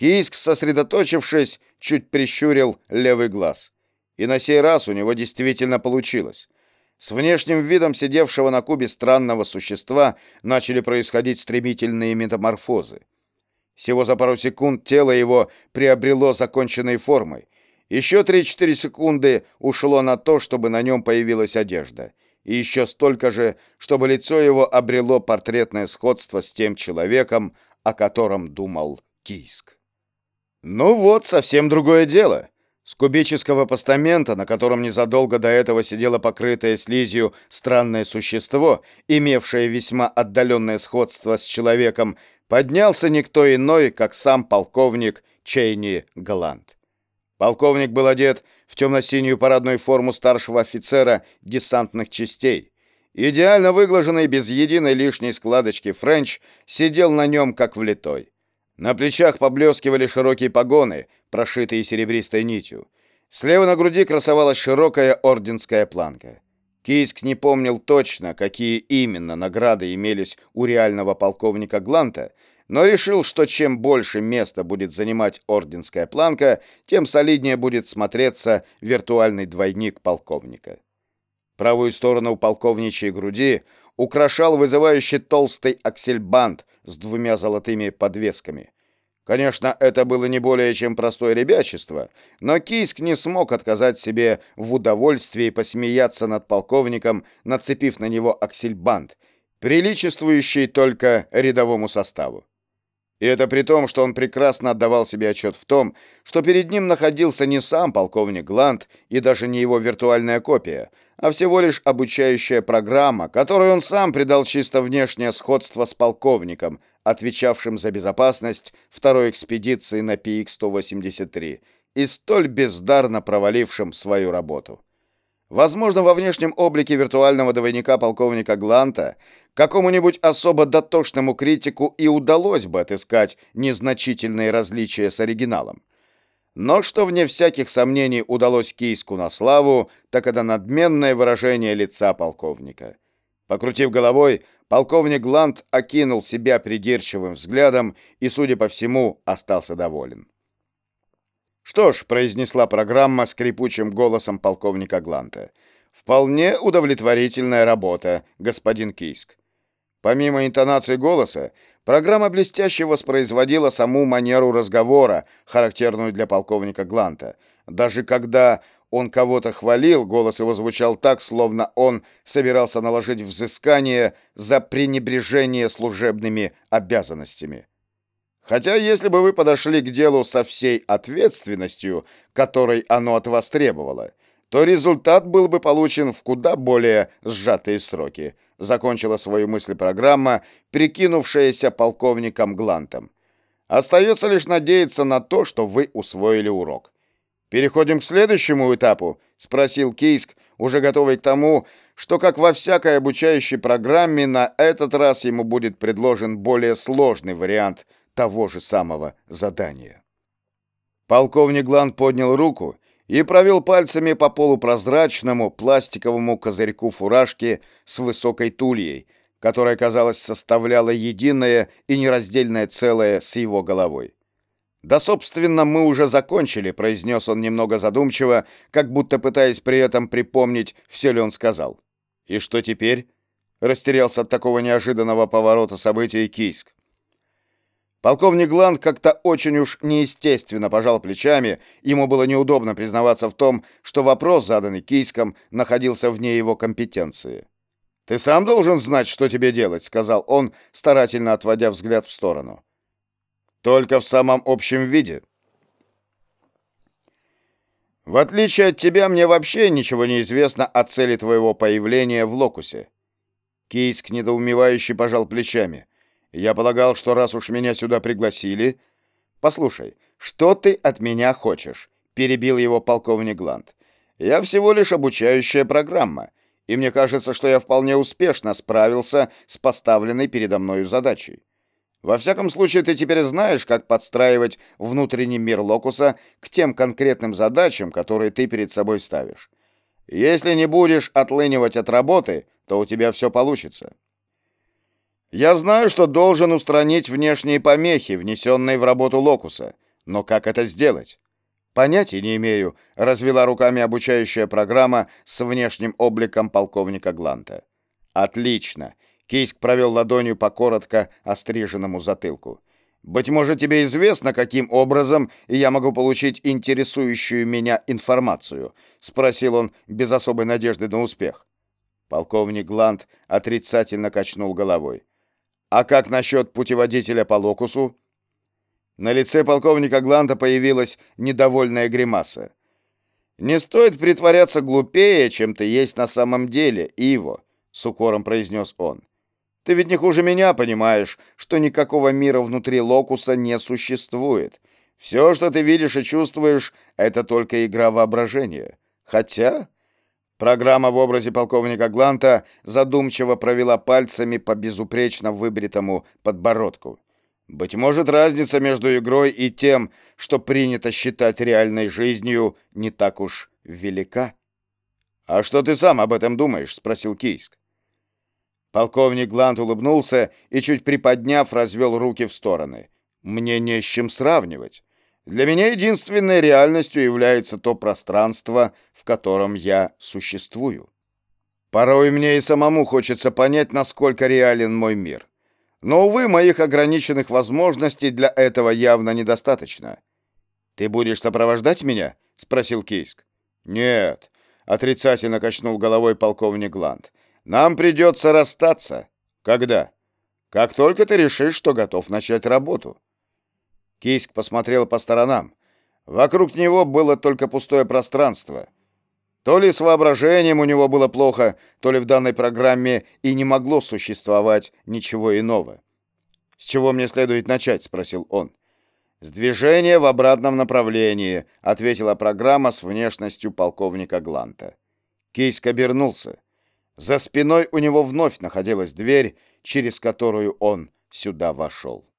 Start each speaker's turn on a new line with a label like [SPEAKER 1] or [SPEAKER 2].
[SPEAKER 1] Кийск, сосредоточившись, чуть прищурил левый глаз. И на сей раз у него действительно получилось. С внешним видом сидевшего на кубе странного существа начали происходить стремительные метаморфозы. Всего за пару секунд тело его приобрело законченной формой. Еще 3-4 секунды ушло на то, чтобы на нем появилась одежда. И еще столько же, чтобы лицо его обрело портретное сходство с тем человеком, о котором думал Кийск. Ну вот, совсем другое дело. С кубического постамента, на котором незадолго до этого сидело покрытое слизью странное существо, имевшее весьма отдаленное сходство с человеком, поднялся никто иной, как сам полковник Чейни Галант. Полковник был одет в темно-синюю парадную форму старшего офицера десантных частей. Идеально выглаженный, без единой лишней складочки Френч сидел на нем, как влитой. На плечах поблескивали широкие погоны, прошитые серебристой нитью. Слева на груди красовалась широкая орденская планка. Кийск не помнил точно, какие именно награды имелись у реального полковника Гланта, но решил, что чем больше места будет занимать орденская планка, тем солиднее будет смотреться виртуальный двойник полковника. Правую сторону полковничьей груди украшал вызывающий толстый аксельбант с двумя золотыми подвесками. Конечно, это было не более чем простое ребячество, но Кийск не смог отказать себе в удовольствии посмеяться над полковником, нацепив на него аксельбант, приличествующий только рядовому составу. И это при том, что он прекрасно отдавал себе отчет в том, что перед ним находился не сам полковник Гланд и даже не его виртуальная копия, а всего лишь обучающая программа, которой он сам придал чисто внешнее сходство с полковником, отвечавшим за безопасность второй экспедиции на ПИК-183 и столь бездарно провалившим свою работу. Возможно, во внешнем облике виртуального двойника полковника Гланта какому-нибудь особо дотошному критику и удалось бы отыскать незначительные различия с оригиналом. Но что вне всяких сомнений удалось Кийску на славу, так это надменное выражение лица полковника. Покрутив головой, полковник Глант окинул себя придирчивым взглядом и, судя по всему, остался доволен. «Что ж», — произнесла программа скрипучим голосом полковника Гланта, «вполне удовлетворительная работа, господин Кийск». Помимо интонации голоса, программа блестяще воспроизводила саму манеру разговора, характерную для полковника Гланта. Даже когда он кого-то хвалил, голос его звучал так, словно он собирался наложить взыскание за пренебрежение служебными обязанностями. Хотя, если бы вы подошли к делу со всей ответственностью, которой оно от вас требовало, то результат был бы получен в куда более сжатые сроки, закончила свою мысль программа, прикинувшаяся полковником Глантом. Остается лишь надеяться на то, что вы усвоили урок. Переходим к следующему этапу, спросил Кейск, уже готовый к тому, что как во всякой обучающей программе на этот раз ему будет предложен более сложный вариант того же самого задания. Полковник Глан поднял руку и провел пальцами по полупрозрачному пластиковому козырьку фуражки с высокой тульей, которая, казалось, составляла единое и нераздельное целое с его головой. «Да, собственно, мы уже закончили», — произнес он немного задумчиво, как будто пытаясь при этом припомнить, все ли он сказал. «И что теперь?» — растерялся от такого неожиданного поворота событий Кийск. Полковник Гланд как-то очень уж неестественно пожал плечами, ему было неудобно признаваться в том, что вопрос, заданный Кийском, находился вне его компетенции. «Ты сам должен знать, что тебе делать», — сказал он, старательно отводя взгляд в сторону. «Только в самом общем виде». «В отличие от тебя, мне вообще ничего не известно о цели твоего появления в Локусе». Кийск недоумевающе пожал плечами. Я полагал, что раз уж меня сюда пригласили... Послушай, что ты от меня хочешь? Перебил его полковник Гланд. Я всего лишь обучающая программа, и мне кажется, что я вполне успешно справился с поставленной передо мною задачей. Во всяком случае, ты теперь знаешь, как подстраивать внутренний мир Локуса к тем конкретным задачам, которые ты перед собой ставишь. Если не будешь отлынивать от работы, то у тебя все получится. Я знаю, что должен устранить внешние помехи, внесенные в работу Локуса. Но как это сделать? Понятия не имею, развела руками обучающая программа с внешним обликом полковника Гланта. Отлично. Кейск провел ладонью по коротко остриженному затылку. Быть может, тебе известно, каким образом я могу получить интересующую меня информацию, спросил он без особой надежды на успех. Полковник Гланд отрицательно качнул головой. А как насчет путеводителя по локусу? На лице полковника Гланда появилась недовольная гримаса. «Не стоит притворяться глупее, чем ты есть на самом деле, Иво», — с укором произнес он. «Ты ведь не хуже меня понимаешь, что никакого мира внутри локуса не существует. Все, что ты видишь и чувствуешь, — это только игра воображения. Хотя...» Программа в образе полковника Гланта задумчиво провела пальцами по безупречно выбритому подбородку. Быть может, разница между игрой и тем, что принято считать реальной жизнью, не так уж велика. «А что ты сам об этом думаешь?» — спросил Кийск. Полковник Глант улыбнулся и, чуть приподняв, развел руки в стороны. «Мне не с чем сравнивать. Для меня единственной реальностью является то пространство, в котором я существую. Порой мне и самому хочется понять, насколько реален мой мир. Но, увы, моих ограниченных возможностей для этого явно недостаточно. «Ты будешь сопровождать меня?» — спросил Кейск. «Нет», — отрицательно качнул головой полковник Гланд. «Нам придется расстаться. Когда?» «Как только ты решишь, что готов начать работу». Кейск посмотрел по сторонам. Вокруг него было только пустое пространство — то ли с воображением у него было плохо, то ли в данной программе и не могло существовать ничего иного. «С чего мне следует начать?» — спросил он. «С движения в обратном направлении», — ответила программа с внешностью полковника Гланта. Кейск обернулся. За спиной у него вновь находилась дверь, через которую он сюда вошел.